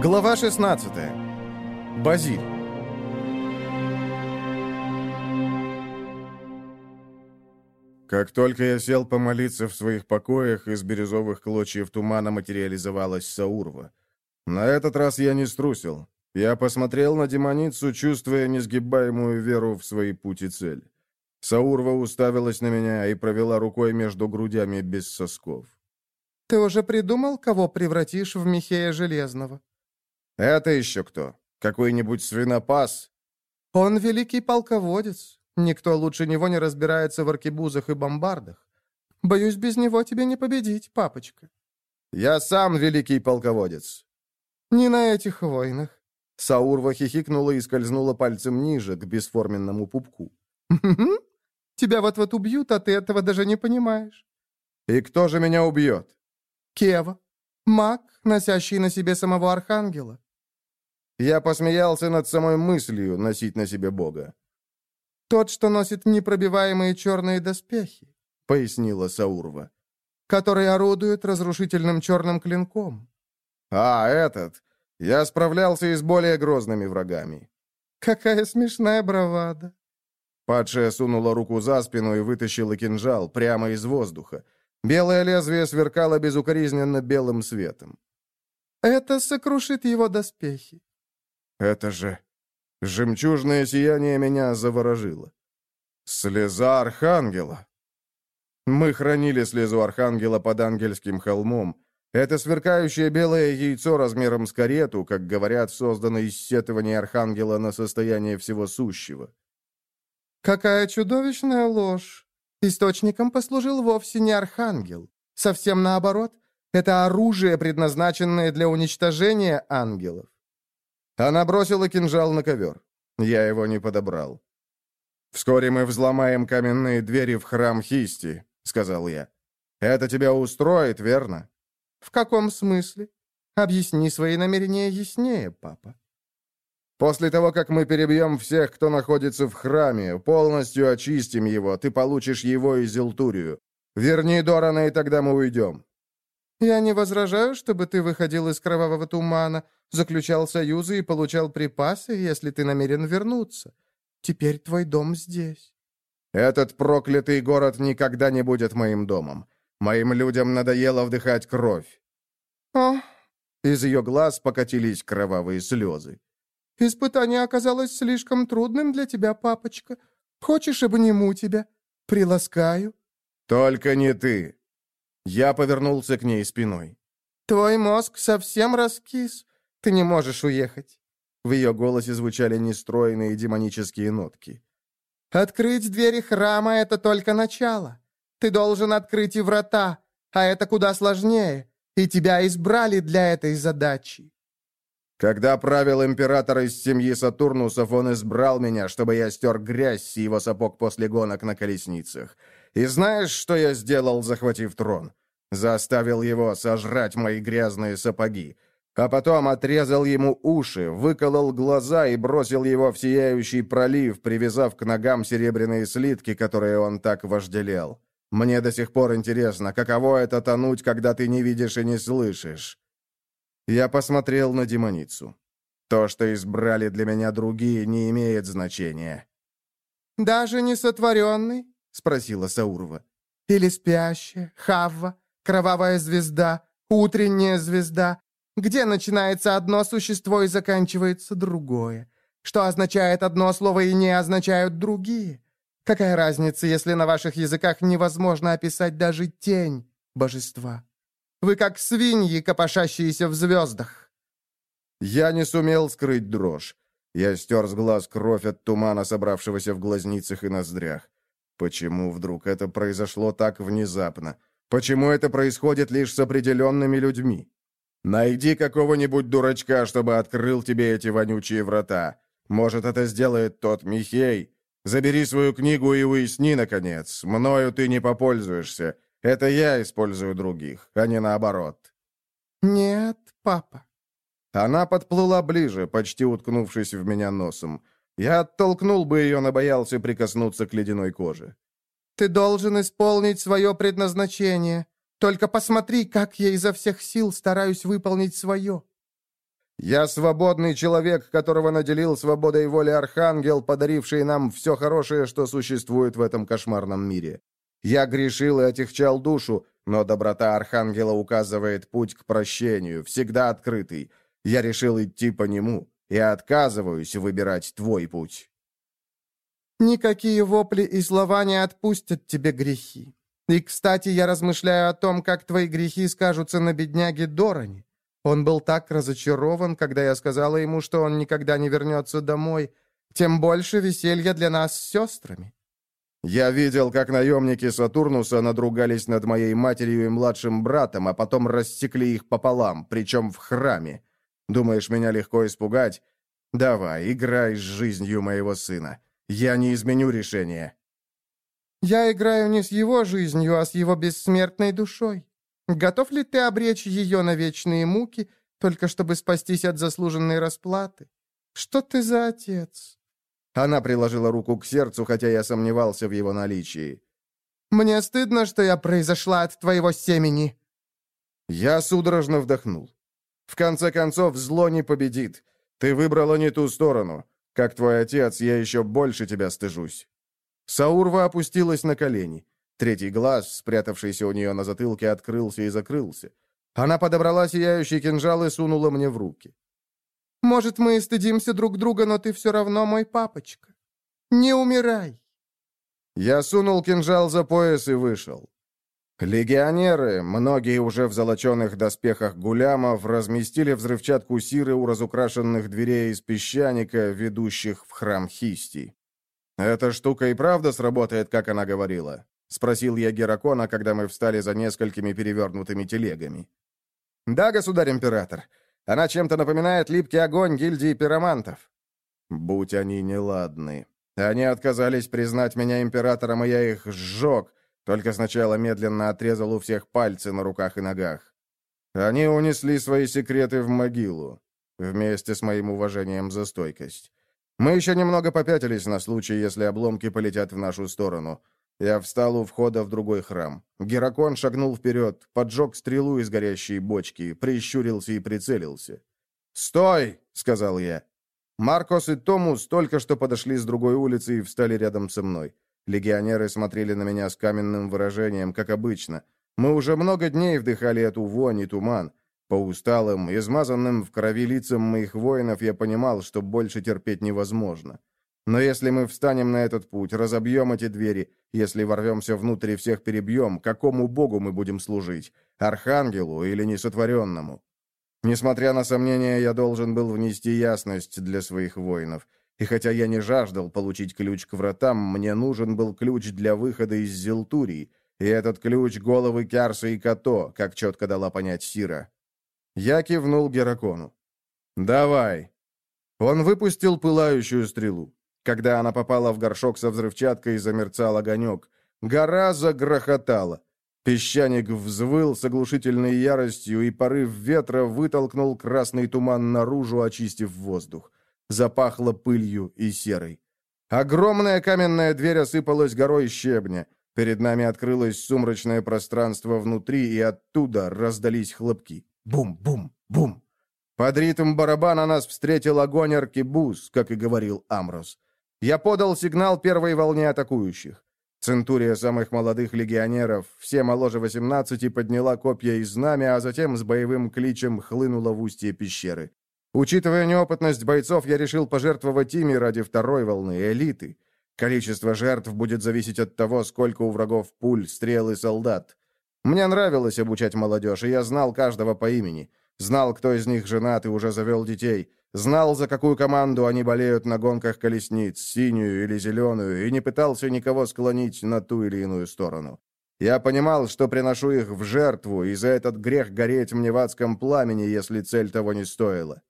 Глава 16. Базиль. Как только я сел помолиться в своих покоях, из бирюзовых клочьев тумана материализовалась Саурва. На этот раз я не струсил. Я посмотрел на демоницу, чувствуя несгибаемую веру в свои пути и цель. Саурва уставилась на меня и провела рукой между грудями без сосков. «Ты уже придумал, кого превратишь в Михея Железного?» «Это еще кто? Какой-нибудь свинопас?» «Он великий полководец. Никто лучше него не разбирается в аркебузах и бомбардах. Боюсь, без него тебе не победить, папочка». «Я сам великий полководец». «Не на этих войнах». Саурва хихикнула и скользнула пальцем ниже, к бесформенному пупку. Тебя вот-вот убьют, а ты этого даже не понимаешь». «И кто же меня убьет?» «Кева. Маг, носящий на себе самого Архангела». Я посмеялся над самой мыслью носить на себе Бога. «Тот, что носит непробиваемые черные доспехи», — пояснила Саурва. «Который орудует разрушительным черным клинком». «А, этот. Я справлялся и с более грозными врагами». «Какая смешная бравада». Падшая сунула руку за спину и вытащила кинжал прямо из воздуха. Белое лезвие сверкало безукоризненно белым светом. «Это сокрушит его доспехи». «Это же Жемчужное сияние меня заворожило. Слеза Архангела. Мы хранили слезу Архангела под ангельским холмом. Это сверкающее белое яйцо размером с карету, как говорят, создано из сетования Архангела на состояние всего сущего. Какая чудовищная ложь! Источником послужил вовсе не Архангел. Совсем наоборот, это оружие, предназначенное для уничтожения ангелов. Она бросила кинжал на ковер. Я его не подобрал. «Вскоре мы взломаем каменные двери в храм Хисти», — сказал я. «Это тебя устроит, верно?» «В каком смысле? Объясни свои намерения яснее, папа». «После того, как мы перебьем всех, кто находится в храме, полностью очистим его, ты получишь его и Зелтурию. Верни Дорана, и тогда мы уйдем». «Я не возражаю, чтобы ты выходил из кровавого тумана, заключал союзы и получал припасы, если ты намерен вернуться. Теперь твой дом здесь». «Этот проклятый город никогда не будет моим домом. Моим людям надоело вдыхать кровь». «О!» Из ее глаз покатились кровавые слезы. «Испытание оказалось слишком трудным для тебя, папочка. Хочешь, обниму тебя? Приласкаю?» «Только не ты!» Я повернулся к ней спиной. «Твой мозг совсем раскис. Ты не можешь уехать». В ее голосе звучали нестройные демонические нотки. «Открыть двери храма — это только начало. Ты должен открыть и врата, а это куда сложнее, и тебя избрали для этой задачи». Когда правил император из семьи Сатурнусов, он избрал меня, чтобы я стер грязь с его сапог после гонок на колесницах. И знаешь, что я сделал, захватив трон? Заставил его сожрать мои грязные сапоги. А потом отрезал ему уши, выколол глаза и бросил его в сияющий пролив, привязав к ногам серебряные слитки, которые он так вожделел. Мне до сих пор интересно, каково это тонуть, когда ты не видишь и не слышишь. Я посмотрел на демоницу. То, что избрали для меня другие, не имеет значения. «Даже не сотворенный?» — спросила Саурова. «Или спящая, Хавва, кровавая звезда, утренняя звезда? Где начинается одно существо и заканчивается другое? Что означает одно слово и не означают другие? Какая разница, если на ваших языках невозможно описать даже тень божества?» Вы как свиньи, копошащиеся в звездах». Я не сумел скрыть дрожь. Я стер с глаз кровь от тумана, собравшегося в глазницах и ноздрях. Почему вдруг это произошло так внезапно? Почему это происходит лишь с определенными людьми? Найди какого-нибудь дурачка, чтобы открыл тебе эти вонючие врата. Может, это сделает тот Михей. Забери свою книгу и уясни, наконец. Мною ты не попользуешься. Это я использую других, а не наоборот». «Нет, папа». Она подплыла ближе, почти уткнувшись в меня носом. Я оттолкнул бы ее, но боялся прикоснуться к ледяной коже. «Ты должен исполнить свое предназначение. Только посмотри, как я изо всех сил стараюсь выполнить свое». Я свободный человек, которого наделил свободой воли Архангел, подаривший нам все хорошее, что существует в этом кошмарном мире. Я грешил и отягчал душу, но доброта Архангела указывает путь к прощению, всегда открытый. Я решил идти по нему и отказываюсь выбирать твой путь. Никакие вопли и слова не отпустят тебе грехи. И, кстати, я размышляю о том, как твои грехи скажутся на бедняге Дороне. Он был так разочарован, когда я сказала ему, что он никогда не вернется домой. Тем больше веселья для нас с сестрами. Я видел, как наемники Сатурнуса надругались над моей матерью и младшим братом, а потом рассекли их пополам, причем в храме. Думаешь, меня легко испугать? Давай, играй с жизнью моего сына. Я не изменю решение. Я играю не с его жизнью, а с его бессмертной душой. Готов ли ты обречь ее на вечные муки, только чтобы спастись от заслуженной расплаты? Что ты за отец?» Она приложила руку к сердцу, хотя я сомневался в его наличии. «Мне стыдно, что я произошла от твоего семени». Я судорожно вдохнул. «В конце концов, зло не победит. Ты выбрала не ту сторону. Как твой отец, я еще больше тебя стыжусь». Саурва опустилась на колени. Третий глаз, спрятавшийся у нее на затылке, открылся и закрылся. Она подобрала сияющий кинжал и сунула мне в руки. «Может, мы и стыдимся друг друга, но ты все равно мой папочка. Не умирай!» Я сунул кинжал за пояс и вышел. Легионеры, многие уже в золоченых доспехах гулямов, разместили взрывчатку сиры у разукрашенных дверей из песчаника, ведущих в храм Хисти. Эта штука и правда сработает, как она говорила. — спросил я Геракона, когда мы встали за несколькими перевернутыми телегами. «Да, государь-император. Она чем-то напоминает липкий огонь гильдии пиромантов». «Будь они неладны. Они отказались признать меня императором, и я их сжег, только сначала медленно отрезал у всех пальцы на руках и ногах. Они унесли свои секреты в могилу, вместе с моим уважением за стойкость. Мы еще немного попятились на случай, если обломки полетят в нашу сторону». Я встал у входа в другой храм. Геракон шагнул вперед, поджег стрелу из горящей бочки, прищурился и прицелился. «Стой!» — сказал я. Маркос и Томус только что подошли с другой улицы и встали рядом со мной. Легионеры смотрели на меня с каменным выражением, как обычно. Мы уже много дней вдыхали эту вонь и туман. По усталым, измазанным в крови лицам моих воинов я понимал, что больше терпеть невозможно. Но если мы встанем на этот путь, разобьем эти двери, если ворвемся внутрь и всех перебьем, какому богу мы будем служить? Архангелу или несотворенному? Несмотря на сомнения, я должен был внести ясность для своих воинов. И хотя я не жаждал получить ключ к вратам, мне нужен был ключ для выхода из Зелтурии, и этот ключ — головы Кярса и Като, как четко дала понять Сира. Я кивнул Геракону. «Давай». Он выпустил пылающую стрелу. Когда она попала в горшок со взрывчаткой, замерцал огонек. Гора загрохотала. Песчаник взвыл с оглушительной яростью, и порыв ветра вытолкнул красный туман наружу, очистив воздух. Запахло пылью и серой. Огромная каменная дверь осыпалась горой щебня. Перед нами открылось сумрачное пространство внутри, и оттуда раздались хлопки. Бум-бум-бум. Под ритм барабана нас встретил огонь аркебуз, как и говорил Амрос. Я подал сигнал первой волне атакующих. Центурия самых молодых легионеров, все моложе 18, подняла копья и знамя, а затем с боевым кличем хлынула в устье пещеры. Учитывая неопытность бойцов, я решил пожертвовать ими ради второй волны, элиты. Количество жертв будет зависеть от того, сколько у врагов пуль, стрел и солдат. Мне нравилось обучать молодежь, и я знал каждого по имени. Знал, кто из них женат и уже завел детей. Знал, за какую команду они болеют на гонках колесниц, синюю или зеленую, и не пытался никого склонить на ту или иную сторону. Я понимал, что приношу их в жертву, и за этот грех гореть мне в адском пламени, если цель того не стоила.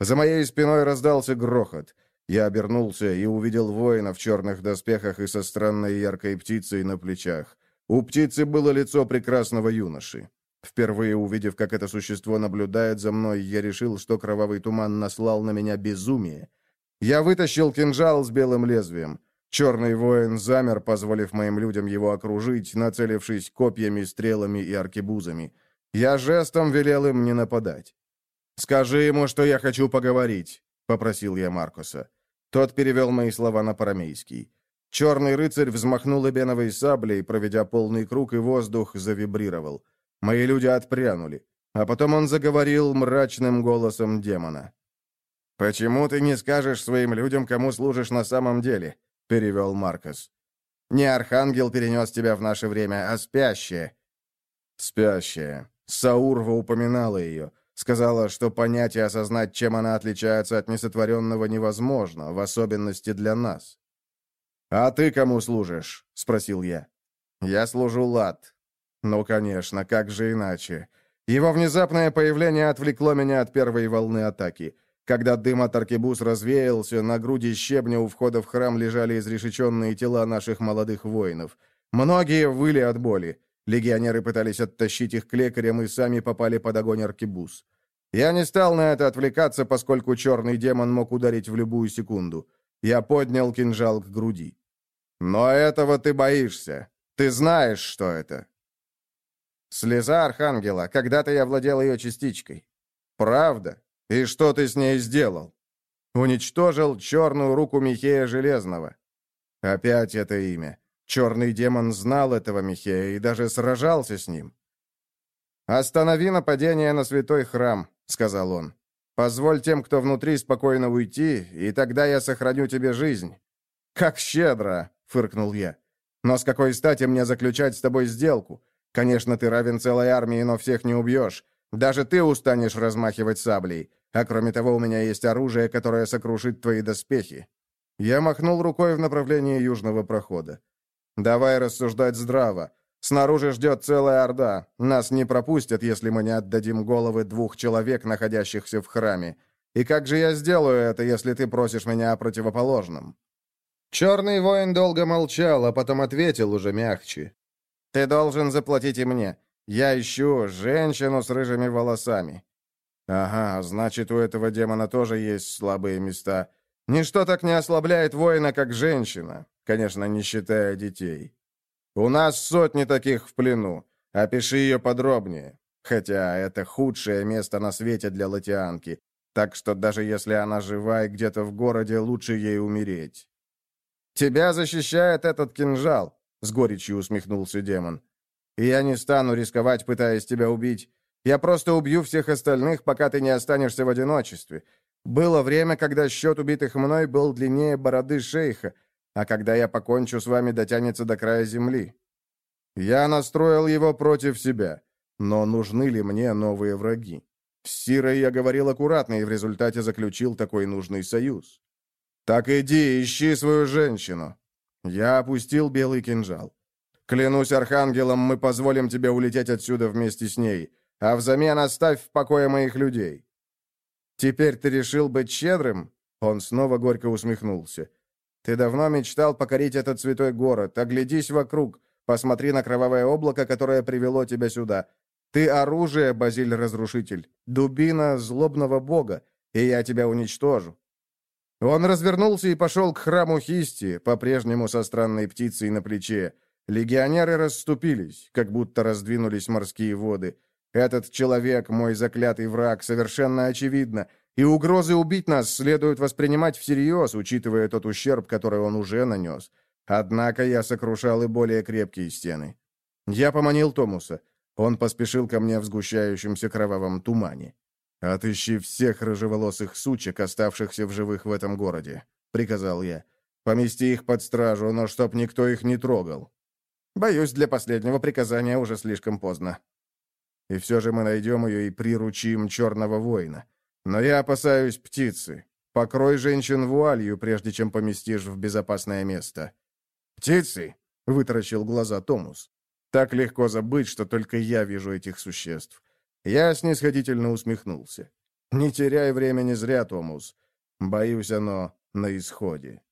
За моей спиной раздался грохот. Я обернулся и увидел воина в черных доспехах и со странной яркой птицей на плечах. У птицы было лицо прекрасного юноши. Впервые увидев, как это существо наблюдает за мной, я решил, что кровавый туман наслал на меня безумие. Я вытащил кинжал с белым лезвием. Черный воин замер, позволив моим людям его окружить, нацелившись копьями, стрелами и аркебузами. Я жестом велел им не нападать. «Скажи ему, что я хочу поговорить», — попросил я Маркуса. Тот перевел мои слова на парамейский. Черный рыцарь взмахнул эбеновой саблей, проведя полный круг, и воздух завибрировал. Мои люди отпрянули. А потом он заговорил мрачным голосом демона. «Почему ты не скажешь своим людям, кому служишь на самом деле?» — перевел Маркос. «Не архангел перенес тебя в наше время, а спящая». «Спящая». Саурва упоминала ее. Сказала, что понять и осознать, чем она отличается от несотворенного, невозможно, в особенности для нас. «А ты кому служишь?» — спросил я. «Я служу Лад». «Ну, конечно, как же иначе?» Его внезапное появление отвлекло меня от первой волны атаки. Когда дым от аркебуз развеялся, на груди щебня у входа в храм лежали изрешеченные тела наших молодых воинов. Многие выли от боли. Легионеры пытались оттащить их к лекарям и сами попали под огонь аркебуз. Я не стал на это отвлекаться, поскольку черный демон мог ударить в любую секунду. Я поднял кинжал к груди. «Но этого ты боишься. Ты знаешь, что это». «Слеза Архангела. Когда-то я владел ее частичкой». «Правда? И что ты с ней сделал?» «Уничтожил черную руку Михея Железного». Опять это имя. Черный демон знал этого Михея и даже сражался с ним. «Останови нападение на святой храм», — сказал он. «Позволь тем, кто внутри, спокойно уйти, и тогда я сохраню тебе жизнь». «Как щедро!» — фыркнул я. «Но с какой стати мне заключать с тобой сделку? Конечно, ты равен целой армии, но всех не убьешь. Даже ты устанешь размахивать саблей. А кроме того, у меня есть оружие, которое сокрушит твои доспехи». Я махнул рукой в направлении южного прохода. Давай рассуждать здраво. Снаружи ждет целая орда. Нас не пропустят, если мы не отдадим головы двух человек, находящихся в храме. И как же я сделаю это, если ты просишь меня о противоположном?» Черный воин долго молчал, а потом ответил уже мягче. «Ты должен заплатить и мне. Я ищу женщину с рыжими волосами». «Ага, значит, у этого демона тоже есть слабые места. Ничто так не ослабляет воина, как женщина. Конечно, не считая детей. У нас сотни таких в плену. Опиши ее подробнее. Хотя это худшее место на свете для латианки. Так что даже если она жива и где-то в городе, лучше ей умереть. «Тебя защищает этот кинжал», — с горечью усмехнулся демон. «И я не стану рисковать, пытаясь тебя убить. Я просто убью всех остальных, пока ты не останешься в одиночестве. Было время, когда счет убитых мной был длиннее бороды шейха, а когда я покончу с вами, дотянется до края земли. Я настроил его против себя, но нужны ли мне новые враги? С Сирой я говорил аккуратно и в результате заключил такой нужный союз. Так иди, ищи свою женщину. Я опустил белый кинжал. Клянусь архангелом, мы позволим тебе улететь отсюда вместе с ней, а взамен оставь в покое моих людей. Теперь ты решил быть щедрым? Он снова горько усмехнулся. Ты давно мечтал покорить этот святой город. Оглядись вокруг. Посмотри на кровавое облако, которое привело тебя сюда. Ты оружие, Базиль-разрушитель, дубина злобного бога, и я тебя уничтожу». Он развернулся и пошел к храму Хисти, по-прежнему со странной птицей на плече. Легионеры расступились, как будто раздвинулись морские воды. Этот человек, мой заклятый враг, совершенно очевидно, и угрозы убить нас следует воспринимать всерьез, учитывая тот ущерб, который он уже нанес. Однако я сокрушал и более крепкие стены. Я поманил Томуса. Он поспешил ко мне в сгущающемся кровавом тумане. «Отыщи всех рыжеволосых сучек, оставшихся в живых в этом городе», — приказал я. «Помести их под стражу, но чтоб никто их не трогал». Боюсь, для последнего приказания уже слишком поздно. И все же мы найдем ее и приручим черного воина. Но я опасаюсь птицы. Покрой женщин вуалью, прежде чем поместишь в безопасное место». «Птицы?» — вытаращил глаза Томус. «Так легко забыть, что только я вижу этих существ». Я снисходительно усмехнулся. «Не теряй времени зря, Томус. Боюсь, оно на исходе».